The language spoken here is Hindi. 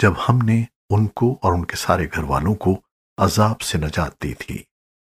जब हमने उनको और उनके सारे घर वालों को अजाब से नजात दी थी।